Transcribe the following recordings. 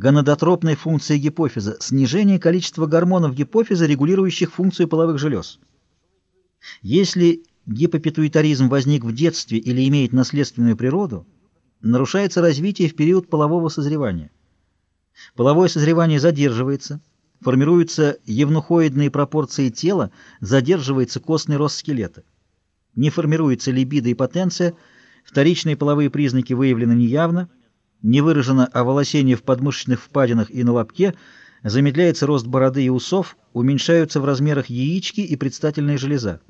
гонадотропной функции гипофиза, снижение количества гормонов гипофиза, регулирующих функцию половых желез. Если гипопитуитаризм возник в детстве или имеет наследственную природу, нарушается развитие в период полового созревания. Половое созревание задерживается, формируются евнухоидные пропорции тела, задерживается костный рост скелета. Не формируется либидо и потенция, вторичные половые признаки выявлены неявно, не выражено оволосение в подмышечных впадинах и на лобке, замедляется рост бороды и усов, уменьшаются в размерах яички и предстательная железа.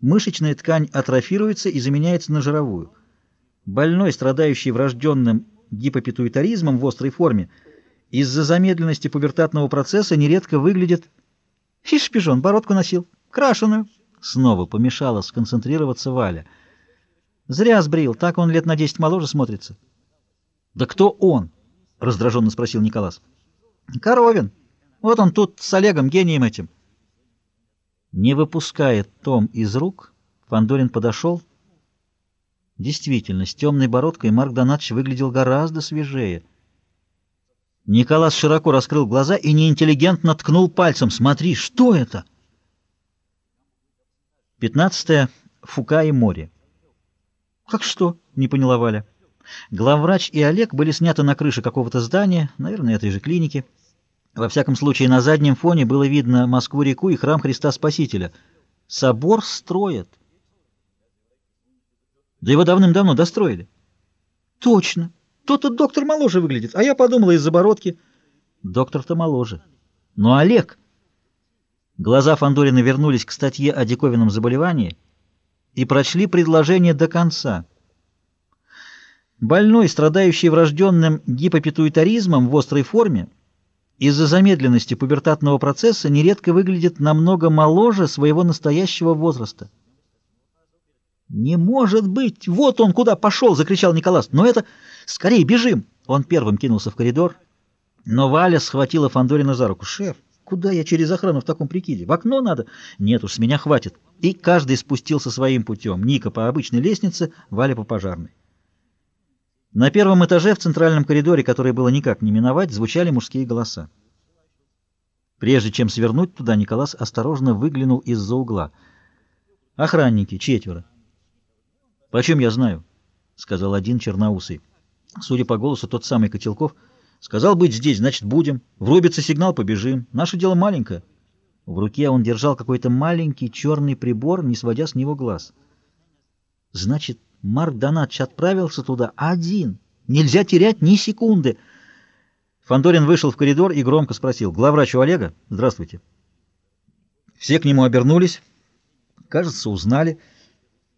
Мышечная ткань атрофируется и заменяется на жировую. Больной, страдающий врожденным гипопитуитаризмом в острой форме, из-за замедленности пубертатного процесса нередко выглядит... Ишь, шпижон, бородку носил, крашеную. Снова помешала сконцентрироваться Валя. Зря сбрил, так он лет на десять моложе смотрится. «Да кто он?» — раздраженно спросил Николас. «Коровин. Вот он тут с Олегом, гением этим». Не выпуская Том из рук, Фандорин подошел. Действительно, с темной бородкой Марк Донатович выглядел гораздо свежее. Николас широко раскрыл глаза и неинтеллигентно ткнул пальцем. «Смотри, что это?» Пятнадцатое. Фука и море. «Как что?» — не поняла Валя. Главврач и Олег были сняты на крыше какого-то здания, наверное, этой же клиники. Во всяком случае, на заднем фоне было видно Москву-реку и храм Христа Спасителя. Собор строят. Да его давным-давно достроили. Точно. Тот-то доктор моложе выглядит, а я подумала из-за бородки. Доктор-то моложе. Но Олег... Глаза Фандорина вернулись к статье о диковинном заболевании и прочли предложение до конца — Больной, страдающий врожденным гипопитуитаризмом в острой форме, из-за замедленности пубертатного процесса нередко выглядит намного моложе своего настоящего возраста. «Не может быть! Вот он куда пошел!» — закричал Николас. «Но это... Скорее бежим!» Он первым кинулся в коридор, но Валя схватила Фандорина за руку. «Шеф, куда я через охрану в таком прикиде? В окно надо?» «Нет уж, с меня хватит!» И каждый спустился своим путем. Ника по обычной лестнице, Валя по пожарной. На первом этаже в центральном коридоре, который было никак не миновать, звучали мужские голоса. Прежде чем свернуть туда, Николас осторожно выглянул из-за угла. «Охранники, четверо». «Почем я знаю?» — сказал один черноусый. Судя по голосу, тот самый Котелков. «Сказал быть здесь, значит, будем. Врубится сигнал, побежим. Наше дело маленькое». В руке он держал какой-то маленький черный прибор, не сводя с него глаз. «Значит, Марк Донатович отправился туда один. Нельзя терять ни секунды. Фандорин вышел в коридор и громко спросил. «Главврач у Олега? Здравствуйте». Все к нему обернулись. Кажется, узнали.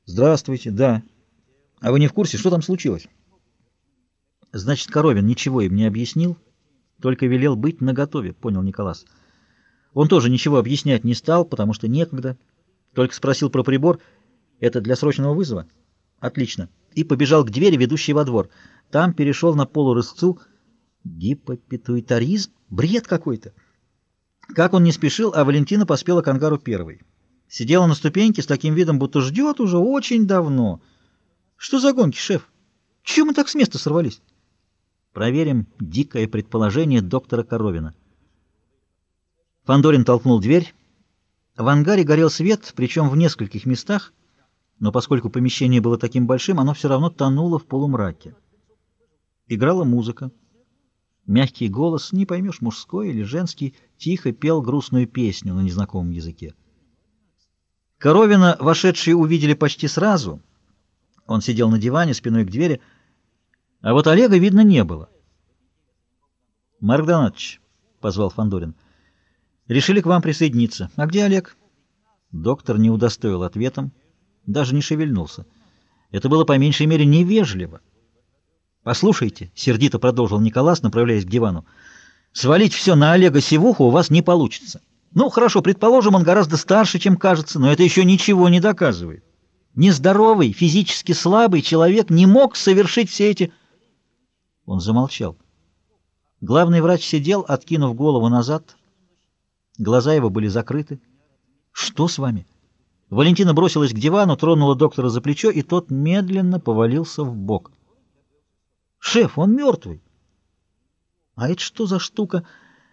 «Здравствуйте, да. А вы не в курсе, что там случилось?» «Значит, Коровин ничего им не объяснил, только велел быть наготове», — понял Николас. Он тоже ничего объяснять не стал, потому что некогда. Только спросил про прибор. «Это для срочного вызова?» Отлично. И побежал к двери, ведущей во двор. Там перешел на полурысцу. Гипопитуитаризм? Бред какой-то. Как он не спешил, а Валентина поспела к ангару первой. Сидела на ступеньке с таким видом, будто ждет уже очень давно. Что за гонки, шеф? Чего мы так с места сорвались? Проверим дикое предположение доктора Коровина. Фандорин толкнул дверь. В ангаре горел свет, причем в нескольких местах, но поскольку помещение было таким большим, оно все равно тонуло в полумраке. Играла музыка. Мягкий голос, не поймешь, мужской или женский, тихо пел грустную песню на незнакомом языке. Коровина вошедшие увидели почти сразу. Он сидел на диване спиной к двери, а вот Олега видно не было. «Марк Донатович», — позвал Фандорин, — «решили к вам присоединиться. А где Олег?» Доктор не удостоил ответом даже не шевельнулся. Это было по меньшей мере невежливо. «Послушайте», — сердито продолжил Николас, направляясь к дивану, — «свалить все на Олега Севуху у вас не получится. Ну, хорошо, предположим, он гораздо старше, чем кажется, но это еще ничего не доказывает. Нездоровый, физически слабый человек не мог совершить все эти...» Он замолчал. Главный врач сидел, откинув голову назад. Глаза его были закрыты. «Что с вами?» Валентина бросилась к дивану, тронула доктора за плечо, и тот медленно повалился в бок. «Шеф, он мертвый!» А это что за штука?